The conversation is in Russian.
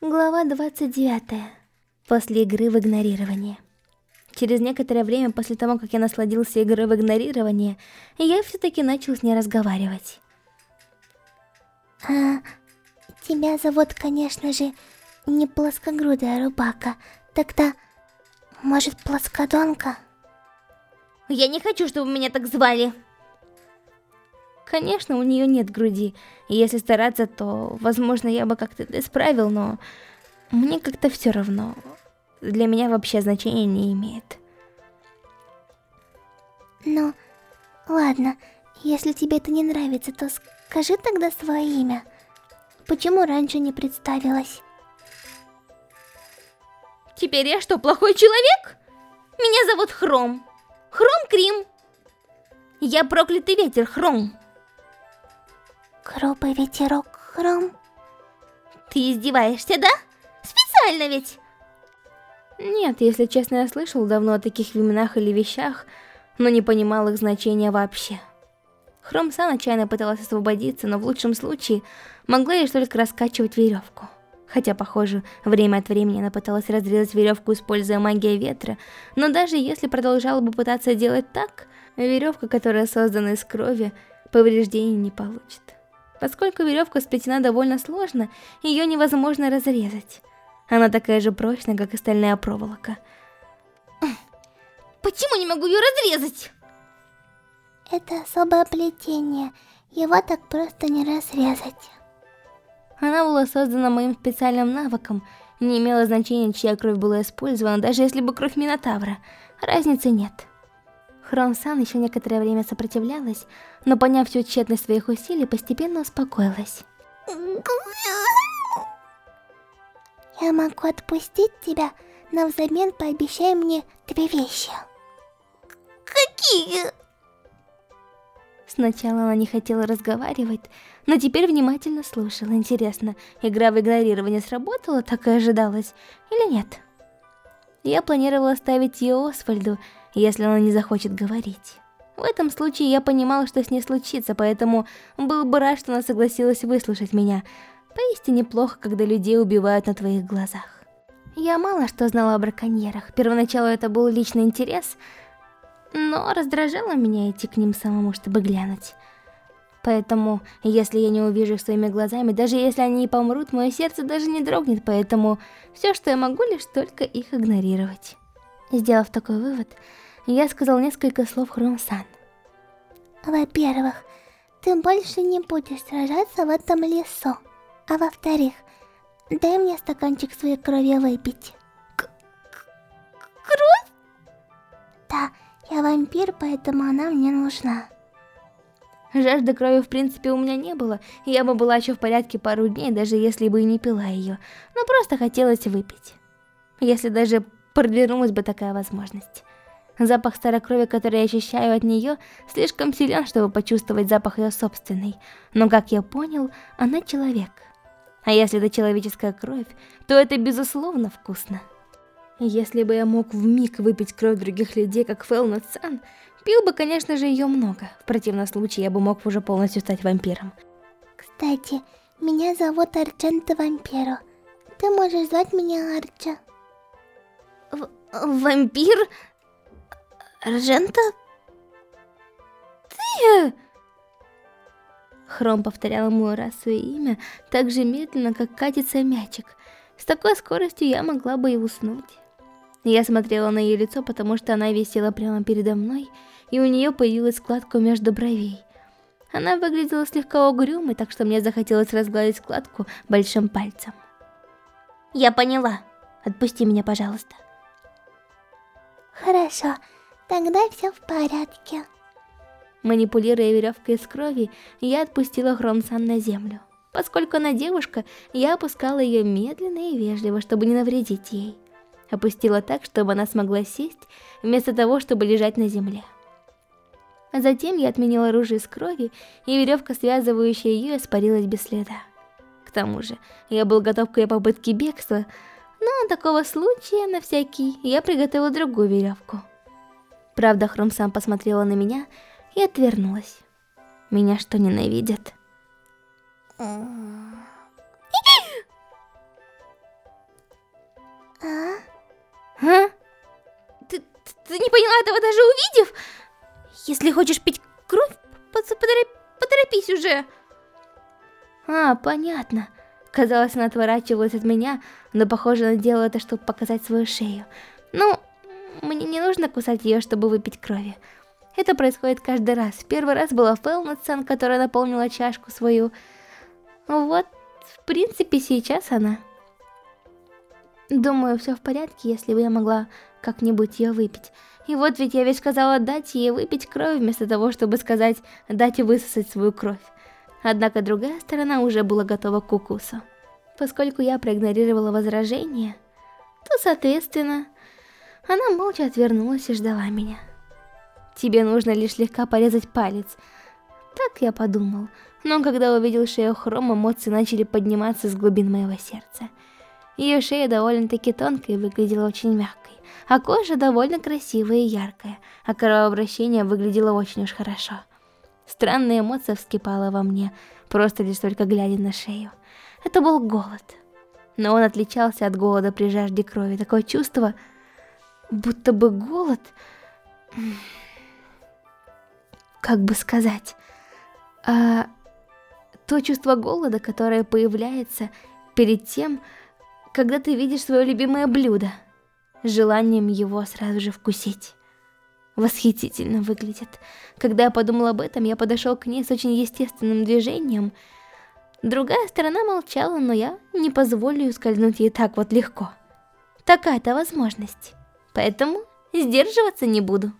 Глава 29. После игры в игнорирование. Через некоторое время после того, как я насладился игрой в игнорирование, я все-таки начал с ней разговаривать. А, тебя зовут, конечно же, не плоскогрудая рубака. Тогда, может, плоскодонка? Я не хочу, чтобы меня так звали. Конечно, у нее нет груди. И если стараться, то, возможно, я бы как-то это исправил, но... Мне как-то все равно. Для меня вообще значения не имеет. Ну, ладно. Если тебе это не нравится, то скажи тогда свое имя. Почему раньше не представилась? Теперь я что, плохой человек? Меня зовут Хром. Хром Крим. Я проклятый ветер, Хром. Грубый ветерок, Хром. Ты издеваешься, да? Специально ведь? Нет, если честно, я слышал давно о таких именах или вещах, но не понимал их значения вообще. Хром-сан отчаянно пыталась освободиться, но в лучшем случае могла лишь только раскачивать веревку. Хотя, похоже, время от времени она пыталась разрезать веревку, используя магию ветра, но даже если продолжала бы пытаться делать так, веревка, которая создана из крови, повреждений не получит. Поскольку веревка сплетена довольно сложно, ее невозможно разрезать. Она такая же прочная, как и стальная проволока. Почему не могу ее разрезать? Это особое плетение. Его так просто не разрезать. Она была создана моим специальным навыком. Не имело значения, чья кровь была использована, даже если бы кровь Минотавра. Разницы нет. Хром-сан еще некоторое время сопротивлялась, но поняв всю тщетность своих усилий, постепенно успокоилась. Я могу отпустить тебя, но взамен пообещай мне две вещи. Какие? Сначала она не хотела разговаривать, но теперь внимательно слушала. Интересно, игра в игнорирование сработала, так и ожидалось, или нет? Я планировала оставить ее Освальду, если она не захочет говорить. В этом случае я понимала, что с ней случится, поэтому был бы рад, что она согласилась выслушать меня. Поистине плохо, когда людей убивают на твоих глазах. Я мало что знала о браконьерах. Первоначалу это был личный интерес, но раздражало меня идти к ним самому, чтобы глянуть. Поэтому, если я не увижу их своими глазами, даже если они и помрут, мое сердце даже не дрогнет, поэтому все, что я могу, лишь только их игнорировать. Сделав такой вывод, я сказал несколько слов Хрумсан. Во-первых, ты больше не будешь сражаться в этом лесу. А во-вторых, дай мне стаканчик своей крови выпить. К Кровь? Да, я вампир, поэтому она мне нужна. Жажды крови в принципе у меня не было, я бы была еще в порядке пару дней, даже если бы и не пила ее, но просто хотелось выпить. Если даже подвернулась бы такая возможность. Запах старой крови, который я ощущаю от нее, слишком силен, чтобы почувствовать запах ее собственной. Но, как я понял, она человек. А если это человеческая кровь, то это безусловно вкусно. Если бы я мог в миг выпить кровь других людей, как Фелнат Сан, пил бы, конечно же, ее много. В противном случае я бы мог уже полностью стать вампиром. Кстати, меня зовут Арчента Вампиро. Ты можешь звать меня Арча. Вампир? Аржента? Ты? Хром повторял мой раз свое имя так же медленно, как катится мячик. С такой скоростью я могла бы и уснуть. Я смотрела на ее лицо, потому что она висела прямо передо мной, и у нее появилась складка между бровей. Она выглядела слегка угрюмой, так что мне захотелось разгладить складку большим пальцем. «Я поняла. Отпусти меня, пожалуйста». Хорошо, тогда все в порядке. Манипулируя веревкой из крови, я отпустила Хромсан на землю. Поскольку она девушка, я опускала ее медленно и вежливо, чтобы не навредить ей. Опустила так, чтобы она смогла сесть, вместо того, чтобы лежать на земле. Затем я отменила оружие из крови, и веревка, связывающая ее, испарилась без следа. К тому же, я был готов к ее попытке бегства, но такого случая на всякий я приготовила другую веревку. Правда, Хром сам посмотрела на меня и отвернулась. Меня что, ненавидят? А? А? Ты, ты не поняла этого даже увидев? Если хочешь пить кровь, поторопись уже. А, понятно. Понятно. Казалось, она отворачивалась от меня, но, похоже, она делала это, чтобы показать свою шею. Ну, мне не нужно кусать ее, чтобы выпить крови. Это происходит каждый раз. Первый раз была Фэлна-сан, которая наполнила чашку свою. Вот, в принципе, сейчас она. Думаю, все в порядке, если бы я могла как-нибудь ее выпить. И вот ведь я ведь сказала дать ей выпить кровь, вместо того, чтобы сказать дать высосать свою кровь. Однако другая сторона уже была готова к укусу. Поскольку я проигнорировала возражение, то, соответственно, она молча отвернулась и ждала меня. Тебе нужно лишь слегка порезать палец. Так я подумал, но когда увидел шею Хром, эмоции начали подниматься с глубин моего сердца. Ее шея довольно-таки тонкая и выглядела очень мягкой, а кожа довольно красивая и яркая, а кровообращение выглядело очень уж хорошо. Странная эмоция вскипала во мне, просто лишь только глядя на шею. Это был голод. Но он отличался от голода при жажде крови. Такое чувство, будто бы голод... Как бы сказать... А, то чувство голода, которое появляется перед тем, когда ты видишь свое любимое блюдо, желанием его сразу же вкусить. Восхитительно выглядит. Когда я подумал об этом, я подошел к ней с очень естественным движением. Другая сторона молчала, но я не позволю ускользнуть ей так вот легко. Такая-то возможность. Поэтому сдерживаться не буду.